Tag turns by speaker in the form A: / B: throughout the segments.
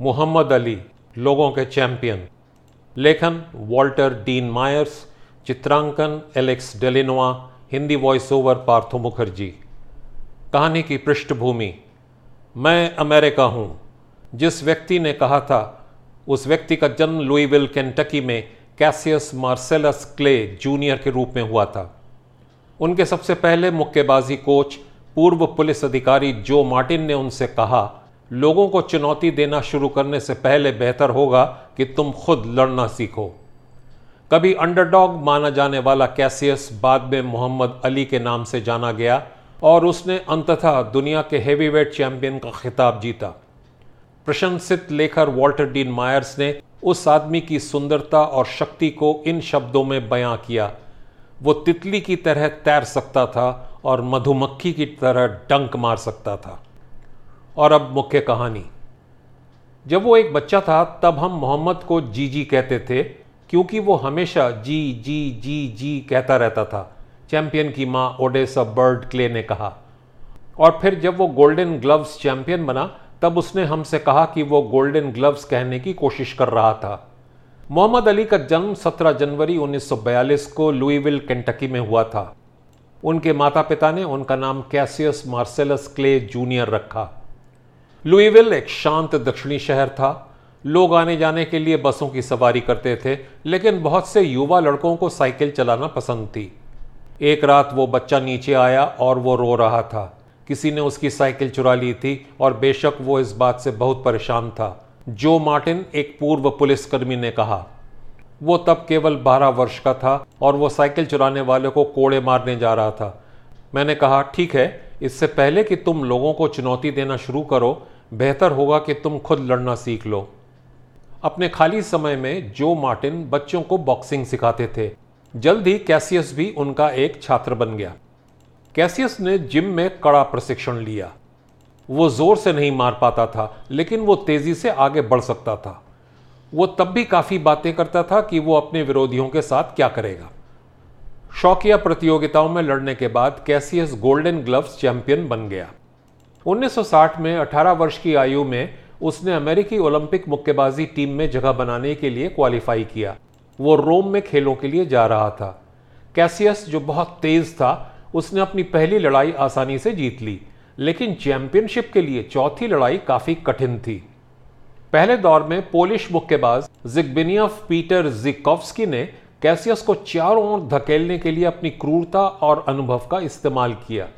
A: मोहम्मद अली, लोगों के चैंपियन। लेखन वॉल्टर डीन मायर्स, चित्रांकन Alix Delinois, Hindi voice over Partho Mukherjee. कहानी की पृष्ठभूमि, मैं अमेरिका हूँ। जिस व्यक्ति ने कहा था, उस व्यक्ति का जन्म लुईविल, केंटकी में कैसियस मार्सेलस क्ले जूनियर के रूप में हुआ था। उनके सबसे पहले मुक्केबाजी कोच, पूर्व पुलिस अधिकारी जो मार्टिन ने उनसे कहा लोगों को चुनौती देना शुरू करने से पहले बेहतर होगा कि तुम खुद लड़ना सीखो। कभी अंडरडॉग माना जाने वाला कैसियस बाद में मोहम्मद अली के नाम से जाना गया और उसने अंततः दुनिया के हेवीवेट चैंपियन का खिताब जीता। प्रशंसित लेखर वॉल्टर डीन मायर्स ने उस आदमी की सुंदरता और शक्ति को इन शब्दों में बयां किया। वो तितली की तरह तैर सकता था और मधुमक्खी की तरह डंक मार सकता था। और अब मुख्य कहानी। जब वो एक बच्चा था, तब हम मोहम्मद को जी जी कहते थे, क्योंकि वो हमेशा जी जी जी जी कहता रहता था। चैंपियन की माँ ओडेसा बर्ड क्ले ने कहा। और फिर जब वो गोल्डन ग्लव्स चैंपियन बना, तब उसने हमसे कहा कि वो गोल्डन ग्लव्स कहने की कोशिश कर रहा था। मोहम्मद अली का जन्म 17 जनवरी 1942 को लुईविल, केंटकी में हुआ था। उनके माता पिता ने उनका नाम कैसियस मार्सेलस क्ले जूनियर रखा। लुईविल एक शांत दक्षिणी शहर था। लोग आने जाने के लिए बसों की सवारी करते थे, लेकिन बहुत से युवा लड़कों को साइकिल चलाना पसंद थी। एक रात वो बच्चा नीचे आया और वो रो रहा था। किसी ने उसकी साइकिल चुरा ली थी और बेशक वो इस बात से बहुत परेशान था। जो मार्टिन, एक पूर्व पुलिसकर्मी ने कहा। वो तब केवल 12 वर्ष का था और वो साइकिल चुराने वाले को कोड़े मारने जा रहा था। मैंने कहा, ठीक है इससे पहले कि तुम लोगों को चुनौती देना शुरू करो, बेहतर होगा कि तुम खुद लड़ना सीख लो। अपने खाली समय में जो मार्टिन बच्चों को बॉक्सिंग सिखाते थे, जल्द ही कैसियस भी उनका एक छात्र बन गया। कैसियस ने जिम में कड़ा प्रशिक्षण लिया। वो ज़ोर से नहीं मार पाता था, लेकिन वो तेज़ी से आगे बढ़ सकता था। वो तब भी काफ़ी बातें करता था कि वो अपने विरोधियों के साथ क्या करेगा। शौकिया प्रतियोगिताओं में लड़ने के बाद कैसियस गोल्डन ग्लव्स चैंपियन बन गया। 1960 में 18 वर्ष की आयु में उसने अमेरिकी ओलंपिक मुक्केबाजी टीम में जगह बनाने के लिए क्वालिफाई किया। वो रोम में खेलों के लिए जा रहा था। कैसियस जो बहुत तेज था, उसने अपनी पहली लड़ाई आसानी से जीत ली, लेकिन चैंपियनशिप के लिए चौथी लड़ाई काफ़ी कठिन थी। पहले दौर में पोलिश मुक्केबाज जिग्बिनियफ पीटर जिकोव्स्की ने कैसियस को चारों ओर धकेलने के लिए अपनी क्रूरता और अनुभव का इस्तेमाल किया?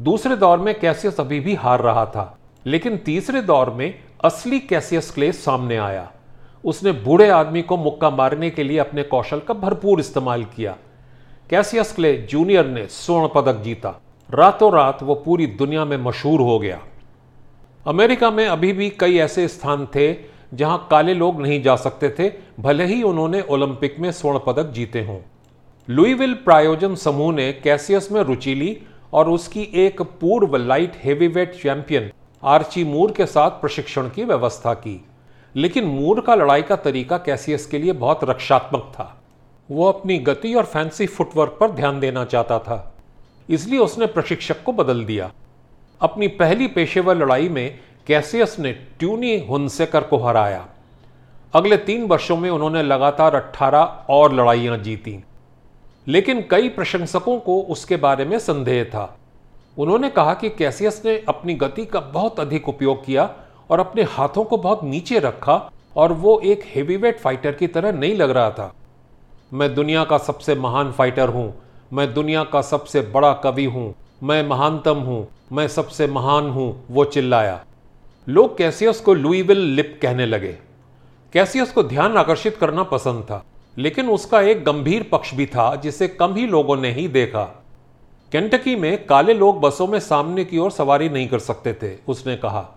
A: दूसरे दौर में कैसियस अभी भी हार रहा था? लेकिन तीसरे दौर में असली कैसियस क्ले सामने आया? उसने बूढ़े आदमी को मुक्का मारने के लिए अपने कौशल का भरपूर इस्तेमाल किया। कैसियस क्ले, जूनियर ने स्वर्ण पदक जीता? रातों रात वो पूरी दुनिया में मशहूर हो गया। अमेरिका में अभी भी कई ऐसे स्थान थे जहाँ काले लोग नहीं जा सकते थे, भले ही उन्होंने ओलंपिक में स्वर्ण पदक जीते हों। लुईविल प्रायोजन समूह ने कैसियस में रुचि ली और उसकी एक पूर्व light heavyweight champion, Archie Moore के साथ प्रशिक्षण की व्यवस्था की। लेकिन मूर का लड़ाई का तरीका कैसियस के लिए बहुत रक्षात्मक था। वो अपनी गति और फैंसी फुटवर्क पर ध्यान देना चाहता था। इसलिए उसने प्रशिक्षक को बदल दिया। अपनी पहली पेशेवर लड़ाई में कैसियस ने ट्यूनी हुनसेकर को हराया। अगले तीन वर्षों में उन्होंने लगातार 18 और लड़ाइयाँ जीती। लेकिन कई प्रशंसकों को उसके बारे में संदेह था। उन्होंने कहा कि कैसियस ने अपनी गति का बहुत अधिक उपयोग किया और अपने हाथों को बहुत नीचे रखा और वो एक हेवीवेट फाइटर की तरह नहीं लग रहा था। मैं दुनिया का सबसे महान फाइटर हूँ। मैं दुनिया का सबसे बड़ा कवि हूँ। मैं महानतम हूँ। मैं सबसे महान हूँ, वो चिल्लाया। लोग कैसियस को लुईविल लिप कहने लगे? कैसियस को ध्यान आकर्षित करना पसंद था? लेकिन उसका एक गंभीर पक्ष भी था, जिसे कम ही लोगों ने ही देखा। केंटकी में काले लोग बसों में सामने की ओर सवारी नहीं कर सकते थे, उसने कहा।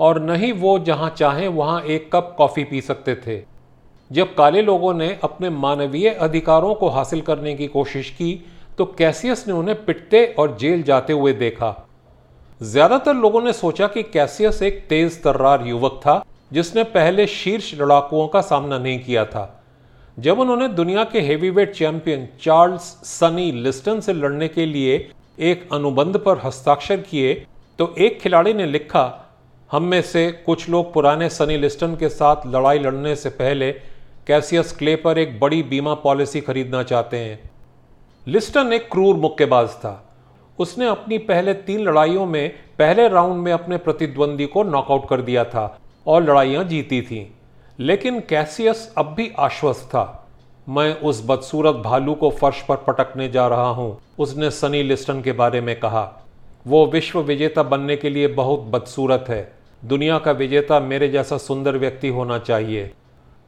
A: और न ही वो जहाँ चाहें, वहाँ एक कप कॉफ़ी पी सकते थे। जब काले लोगों ने अपने मानवीय अधिकारों को हासिल करने की कोशिश की तो कैसियस ने उन्हें पिटते और जेल जाते हुए देखा। ज़्यादातर लोगों ने सोचा कि कैसियस एक तेज तर्रार युवक था, जिसने पहले शीर्ष लड़ाकुओं का सामना नहीं किया था। जब उन्होंने दुनिया के heavyweight champion Charles Sonny Liston से लड़ने के लिए एक अनुबंध पर हस्ताक्षर किए तो एक खिलाड़ी ने लिखा, हम में से कुछ लोग पुराने सनी लिस्टन के साथ लड़ाई लड़ने से पहले कैसियस क्ले पर एक बड़ी बीमा पॉलिसी खरीदना चाहते हैं। लिस्टन एक क्रूर मुक्केबाज था। उसने अपनी पहले तीन लड़ाइयों में, पहले राउंड में अपने प्रतिद्वंदी को नॉकआउट कर दिया था और लड़ाइयाँ जीती थीं। लेकिन कैसियस अब भी आश्वस्त था। मैं उस बदसूरत भालू को फर्श पर पटकने जा रहा हूँ, उसने सनी लिस्टन के बारे में कहा। वो विश्व विजेता बनने के लिए बहुत बदसूरत है। दुनिया का विजेता मेरे जैसा सुंदर व्यक्ति होना चाहिए।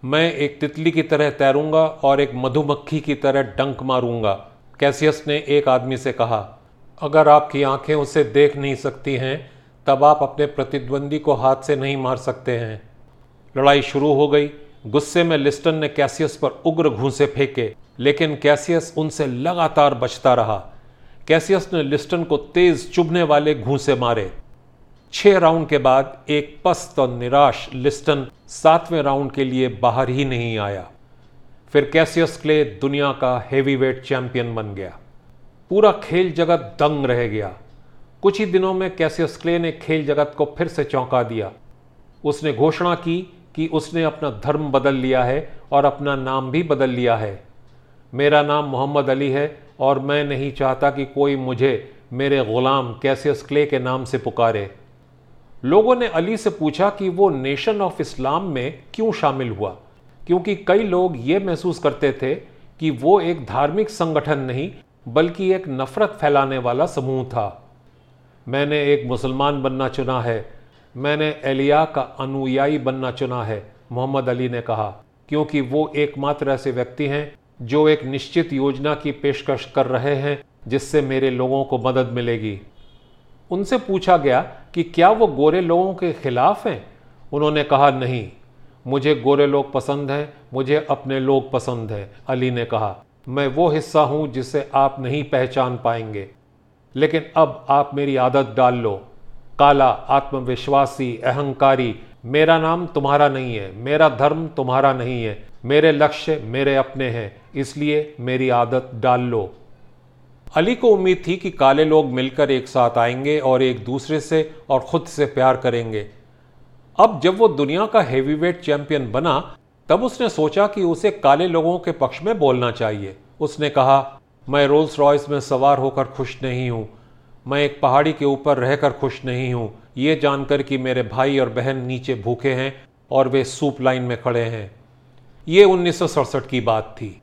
A: मैं एक तितली की तरह तैरूँगा और एक मधुमक्खी की तरह डंक मारूँगा, कैसियस ने एक आदमी से कहा। अगर आपकी आँखें उसे देख नहीं सकती हैं, तब आप अपने प्रतिद्वंदी को हाथ से नहीं मार सकते हैं। लड़ाई शुरू हो गई। गुस्से में लिस्टन ने कैसियस पर उग्र घूंसे फेंके, लेकिन कैसियस उनसे लगातार बचता रहा। कैसियस ने लिस्टन को तेज चुभने वाले घूंसे मारे। छह राउंड के बाद एक पस्त और निराश लिस्टन सातवें राउंड के लिए बाहर ही नहीं आया। फिर कैसियस क्ले दुनिया का हेवीवेट चैंपियन बन गया। पूरा खेल जगत दंग रह गया। कुछ ही दिनों में कैसियस क्ले ने खेल जगत को फिर से चौंका दिया। उसने घोषणा की कि उसने अपना धर्म बदल लिया है और अपना नाम भी बदल लिया है। मेरा नाम मोहम्मद अली है और मैं नहीं चाहता कि कोई मुझे मेरे गुलाम कैसियस क्ले के नाम से पुकारे। लोगों ने अली से पूछा कि वो नेशन ऑफ़ इस्लाम में क्यों शामिल हुआ? क्योंकि कई लोग ये महसूस करते थे कि वो एक धार्मिक संगठन नहीं बल्कि एक नफरत फैलाने वाला समूह था। मैंने एक मुसलमान बनना चुना है। मैंने एलिया का अनुयायी बनना चुना है, मोहम्मद अली ने कहा, क्योंकि वो एकमात्र ऐसे व्यक्ति हैं जो एक निश्चित योजना की पेशकश कर रहे हैं, जिससे मेरे लोगों को मदद मिलेगी। उनसे पूछा गया कि क्या वो गोरे लोगों के खिलाफ हैं? उन्होंने कहा, नहीं। मुझे गोरे लोग पसंद हैं, मुझे अपने लोग पसंद हैं, अली ने कहा। मैं वो हिस्सा हूँ जिसे आप नहीं पहचान पाएँगे। लेकिन अब आप मेरी आदत डाल लो। काला, आत्मविश्वासी, अहंकारी, मेरा नाम तुम्हारा नहीं है, मेरा धर्म तुम्हारा नहीं है, मेरे लक्ष्य मेरे अपने हैं, इसलिए मेरी आदत डाल लो। अली को उम्मीद थी कि काले लोग मिलकर एक साथ आएँगे और एक दूसरे से और खुद से प्यार करेंगे। अब जब वो दुनिया का हेवीवेट चैंपियन बना तब उसने सोचा कि उसे काले लोगों के पक्ष में बोलना चाहिए। उसने कहा, मैं रोल्स रॉयस में सवार होकर खुश नहीं हूँ। मैं एक पहाड़ी के ऊपर रहकर खुश नहीं हूँ। ये जानकर कि मेरे भाई और बहन नीचे भूखे हैं और वे सूप लाइन में खड़े हैं। ये उन्नीस सौ सड़सठ की बात थी।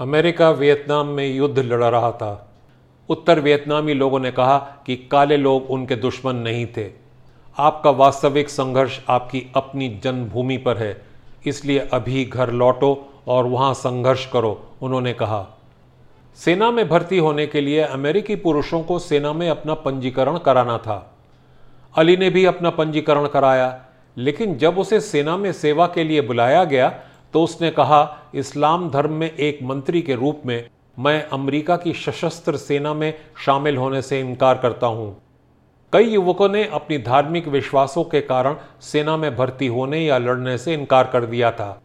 A: अमेरिका वियतनाम में युद्ध लड़ रहा था। उत्तर वियतनामी लोगों ने कहा कि काले लोग उनके दुश्मन नहीं थे। आपका वास्तविक संघर्ष आपकी अपनी जन्मभूमि पर है। इसलिए अभी घर लौटो और वहाँ संघर्ष करो, उन्होंने कहा। सेना में भर्ती होने के लिए अमेरिकी पुरुषों को सेना में अपना पंजीकरण कराना था। अली ने भी अपना पंजीकरण कराया, लेकिन जब उसे सेना में सेवा के लिए बुलाया गया तो उसने कहा, इस्लाम धर्म में एक मंत्री के रूप में मैं अमेरिका की सशस्त्र सेना में शामिल होने से इनकार करता हूँ। कई युवकों ने अपनी धार्मिक विश्वासों के कारण सेना में भर्ती होने या लड़ने से इनकार कर दिया था।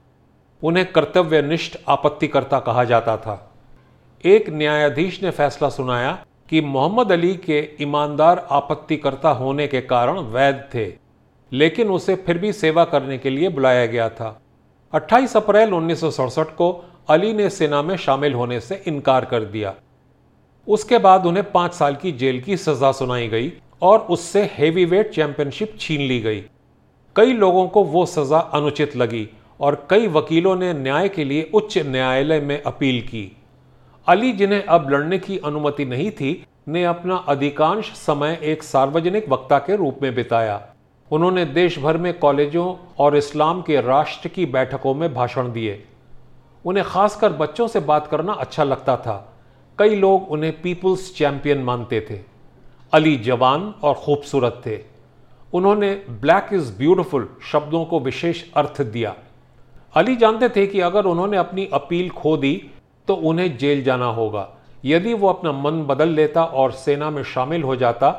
A: उन्हें कर्तव्यनिष्ठ आपत्तिकर्ता कहा जाता था। एक न्यायाधीश ने फैसला सुनाया कि मोहम्मद अली के ईमानदार आपत्तिकर्ता होने के कारण वैध थे, लेकिन उसे फिर भी सेवा करने के लिए बुलाया गया था। 28 अप्रैल उन्नीस सौ सड़सठ को अली ने सेना में शामिल होने से इनकार कर दिया। उसके बाद उन्हें पाँच साल की जेल की सजा सुनाई गई और उससे हेवीवेट चैंपियनशिप छीन ली गई। कई लोगों को वो सजा अनुचित लगी और कई वकीलों ने न्याय के लिए उच्च न्यायालय में अपील की। अली, जिन्हें अब लड़ने की अनुमति नहीं थी, ने अपना अधिकांश समय एक सार्वजनिक वक्ता के रूप में बिताया। उन्होंने देश भर में कॉलेजों और इस्लाम के राष्ट्र की बैठकों में भाषण दिए। उन्हें खासकर बच्चों से बात करना अच्छा लगता था। कई लोग उन्हें पीपुल्स चैंपियन मानते थे। अली जवान और खूबसूरत थे। उन्होंने ब्लैक इज़ ब्यूटिफुल शब्दों को विशेष अर्थ दिया। अली जानते थे कि अगर उन्होंने अपनी अपील खो दी तो उन्हें जेल जाना होगा। यदि वो अपना मन बदल लेता और सेना में शामिल हो जाता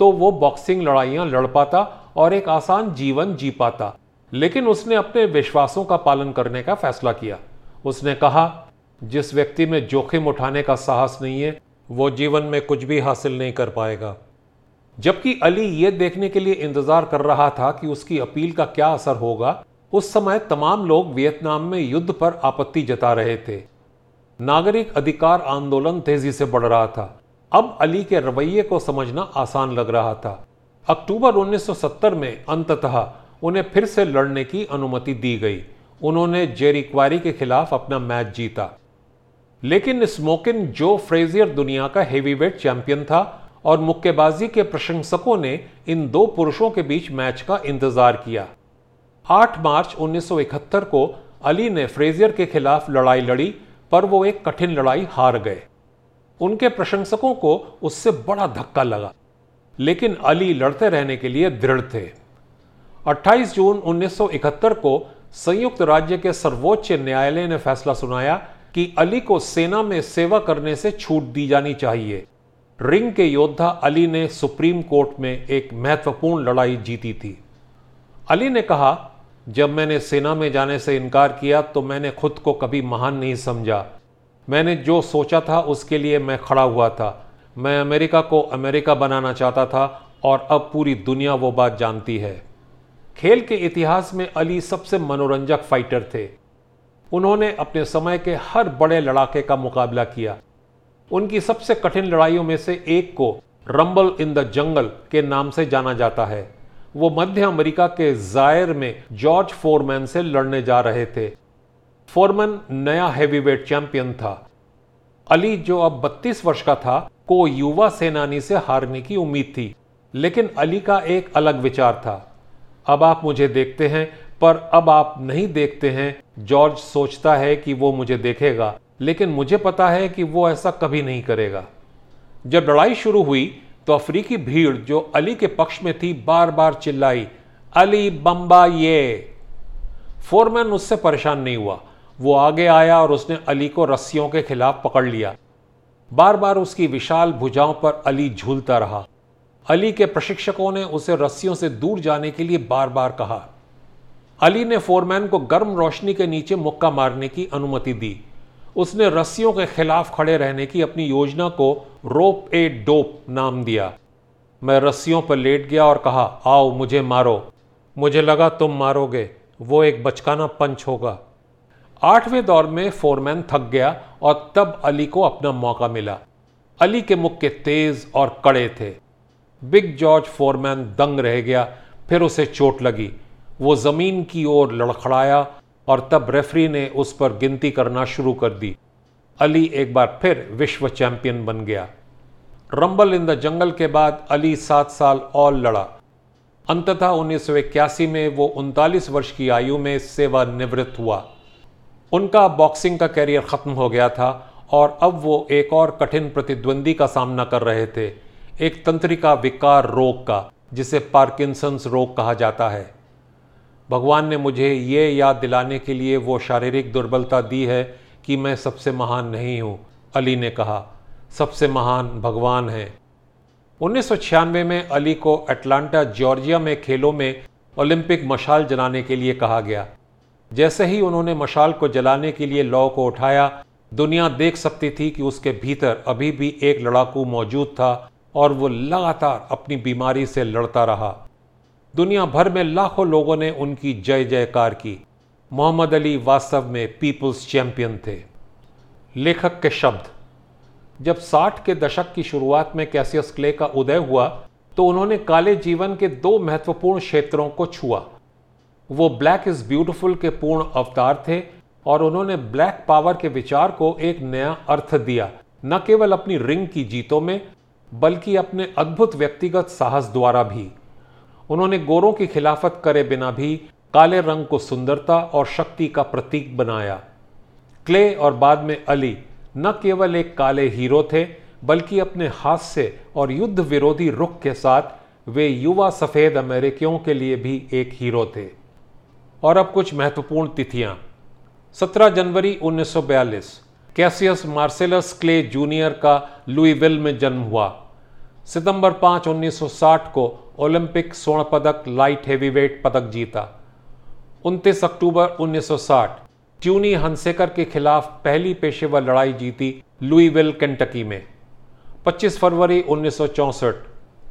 A: तो वो बॉक्सिंग लड़ाइयाँ लड़ पाता और एक आसान जीवन जी पाता। लेकिन उसने अपने विश्वासों का पालन करने का फैसला किया। उसने कहा, जिस व्यक्ति में जोखिम उठाने का साहस नहीं है वो जीवन में कुछ भी हासिल नहीं कर पाएगा। जबकि अली ये देखने के लिए इंतज़ार कर रहा था कि उसकी अपील का क्या असर होगा, उस समय तमाम लोग वियतनाम में युद्ध पर आपत्ति जता रहे थे। नागरिक अधिकार आंदोलन तेज़ी से बढ़ रहा था। अब अली के रवैये को समझना आसान लग रहा था। अक्टूबर 1970 में अंततः उन्हें फिर से लड़ने की अनुमति दी गई। उन्होंने जेरी क्वारी के खिलाफ अपना मैच जीता। लेकिन स्मोकिन जो फ्रेजियर दुनिया का हेवीवेट चैंपियन था और मुक्केबाजी के प्रशंसकों ने इन दो पुरुषों के बीच मैच का इंतज़ार किया। 8 मार्च 1971 को अली ने फ्रेजियर के खिलाफ लड़ाई लड़ी, पर वो एक कठिन लड़ाई हार गए। उनके प्रशंसकों को उससे बड़ा धक्का लगा, लेकिन अली लड़ते रहने के लिए दृढ़ थे। 28 जून 1971 को संयुक्त राज्य के सर्वोच्च न्यायालय ने फैसला सुनाया कि अली को सेना में सेवा करने से छूट दी जानी चाहिए। रिंग के योद्धा अली ने सुप्रीम कोर्ट में एक महत्वपूर्ण लड़ाई जीती थी। अली ने कहा, जब मैंने सेना में जाने से इनकार किया तो मैंने खुद को कभी महान नहीं समझा। मैंने जो सोचा था, उसके लिए मैं खड़ा हुआ था। मैं अमेरिका को अमेरिका बनाना चाहता था, और अब पूरी दुनिया वो बात जानती है। खेल के इतिहास में अली सबसे मनोरंजक फाइटर थे। उन्होंने अपने समय के हर बड़े लड़ाके का मुकाबला किया। उनकी सबसे कठिन लड़ाइयों में से एक को रंबल इन द जंगल के नाम से जाना जाता है। वो मध्य अमेरिका के जायर में जॉर्ज फोरमैन से लड़ने जा रहे थे। फोरमैन नया हैवीवेट चैंपियन था। अली, जो अब 32 वर्ष का था, को युवा सेनानी से हारने की उम्मीद थी। लेकिन अली का एक अलग विचार था। अब आप मुझे देखते हैं पर अब आप नहीं देखते हैं। जॉर्ज सोचता है कि वो मुझे देखेगा, लेकिन मुझे पता है कि वो ऐसा कभी नहीं करेगा। जब लड़ाई शुरू हुई तो अफ्रीकी भीड़ जो अली के पक्ष में थी बार बार चिल्लाई, अली बम्बा ये! फोरमैन उससे परेशान नहीं हुआ। वो आगे आया और उसने अली को रस्सियों के खिलाफ पकड़ लिया। बार बार उसकी विशाल भुजाओं पर अली झूलता रहा। अली के प्रशिक्षकों ने उसे रस्सियों से दूर जाने के लिए बार बार कहा। अली ने फोरमैन को गर्म रोशनी के नीचे मुक्का मारने की अनुमति दी। उसने रस्सियों के खिलाफ खड़े रहने की अपनी योजना को रोप ए डोप नाम दिया। मैं रस्सियों पर लेट गया और कहा, आओ, मुझे मारो। मुझे लगा तुम मारोगे। वो एक बचकाना पंच होगा। आठवें दौर में फोरमैन थक गया और तब अली को अपना मौका मिला। अली के मुक्के तेज और कड़े थे। बिग जॉर्ज फोरमैन दंग रह गया, फिर उसे चोट लगी। वो ज़मीन की ओर लड़खड़ाया और तब रेफरी ने उस पर गिनती करना शुरू कर दी। अली एक बार फिर विश्व चैंपियन बन गया। रंबल इन द जंगल के बाद अली सात साल और लड़ा। अंततः उन्नीस सौ इक्यासी में वो उनतालीस वर्ष की आयु में सेवानिवृत्त हुआ। उनका बॉक्सिंग का कैरियर ख़त्म हो गया था और अब वो एक और कठिन प्रतिद्वंदी का सामना कर रहे थे, एक तंत्रिका विकार रोग का, जिसे पार्किंसंस रोग कहा जाता है। भगवान ने मुझे ये याद दिलाने के लिए वो शारीरिक दुर्बलता दी है कि मैं सबसे महान नहीं हूँ, अली ने कहा। सबसे महान भगवान है। उन्नीस सौ छियानवे में अली को अटलांटा, जॉर्जिया में खेलों में ओलंपिक मशाल जलाने के लिए कहा गया। जैसे ही उन्होंने मशाल को जलाने के लिए लॉ को उठाया, दुनिया देख सकती थी कि उसके भीतर अभी भी एक लड़ाकू मौजूद था और वो लगातार अपनी बीमारी से लड़ता रहा। दुनिया भर में लाखों लोगों ने उनकी जय जयकार की। मोहम्मद अली वास्तव में पीपुल्स चैंपियन थे। लेखक के शब्द, जब 60 के दशक की शुरुआत में कैसियस क्ले का उदय हुआ तो उन्होंने काले जीवन के दो महत्वपूर्ण क्षेत्रों को छुआ। वो ब्लैक इज़ ब्यूटिफुल के पूर्ण अवतार थे और उन्होंने ब्लैक पावर के विचार को एक नया अर्थ दिया, न केवल अपनी रिंग की जीतों में, बल्कि अपने अद्भुत व्यक्तिगत साहस द्वारा भी। उन्होंने गोरों की खिलाफत करे बिना भी काले रंग को सुंदरता और शक्ति का प्रतीक बनाया। क्ले और बाद में अली न केवल एक काले हीरो थे, बल्कि अपने हास्य और युद्ध विरोधी रुख के साथ वे युवा सफ़ेद अमेरिकियों के लिए भी एक हीरो थे। और अब कुछ महत्वपूर्ण तिथियाँ। 17 जनवरी 1942 कैसियस मार्सेलस क्ले जूनियर का लुईविल में जन्म हुआ। सितंबर 5 1960 को ओलंपिक स्वर्ण पदक लाइट हेवीवेट पदक जीता। 29 अक्टूबर 1960 ट्यूनी हंसेकर के खिलाफ पहली पेशेवर लड़ाई जीती लुईविल, केंटकी में। 25 फरवरी 1964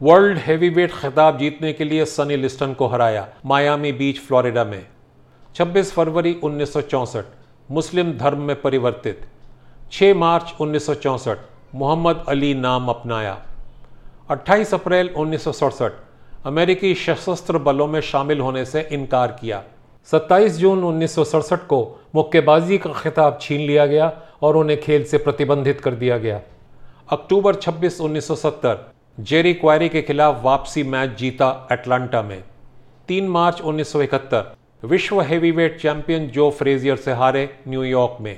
A: वर्ल्ड हेवीवेट खिताब जीतने के लिए सनी लिस्टन को हराया मायामी बीच, फ्लोरिडा में। 26 फरवरी, उन्नीस सौ चौंसठ, मुस्लिम धर्म में परिवर्तित। 6 मार्च, उन्नीस सौ चौंसठ, मोहम्मद अली नाम अपनाया। 28 अप्रैल उन्नीस सौ सड़सठ, अमेरिकी सशस्त्र बलों में शामिल होने से इनकार किया। 27 जून उन्नीस सौ सड़सठ को मुक्केबाजी का खिताब छीन लिया गया और उन्हें खेल से प्रतिबंधित कर दिया गया। अक्टूबर 26 1970 जेरी क्वारी के खिलाफ वापसी मैच जीता एटलांटा में। 3 मार्च 1971 विश्व हेवीवेट चैंपियन जो फ्रेजियर से हारे न्यूयॉर्क में।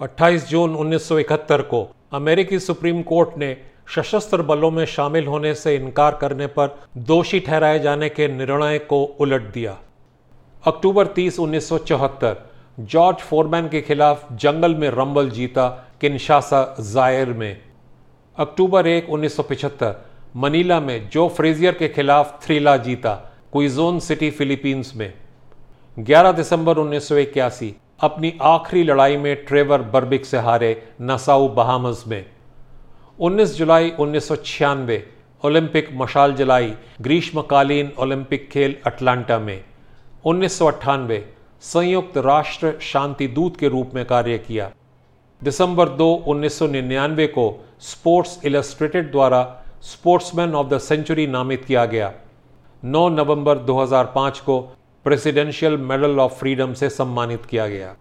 A: 28 जून 1971 को अमेरिकी सुप्रीम कोर्ट ने सशस्त्र बलों में शामिल होने से इनकार करने पर दोषी ठहराए जाने के निर्णय को उलट दिया। अक्टूबर 30 1974 जॉर्ज फोरमैन के खिलाफ जंगल में रंबल जीता किनशासा जायर में। अक्टूबर 1 1975 मनीला में जो फ्रेजियर के खिलाफ थ्रीला जीता क्विजोन सिटी, फिलीपींस में। 11 दिसंबर 1981 अपनी आखिरी लड़ाई में ट्रेवर बर्बिक से हारे नसाऊ बहामस में। 19 जुलाई उन्नीस सौ छियानवे, ओलंपिक मशाल जलाई, ग्रीष्मकालीन ओलंपिक खेल अटलांटा में। उन्नीस सौ अट्ठानवे, संयुक्त राष्ट्र शांति दूत के रूप में कार्य किया। दिसंबर 2 1999 को स्पोर्ट्स इलस्ट्रेटेड द्वारा स्पोर्ट्समैन ऑफ़ द सेंचुरी नामित किया गया। 9 नवंबर 2005 को प्रेसिडेंशियल मेडल ऑफ़ फ्रीडम से सम्मानित किया गया।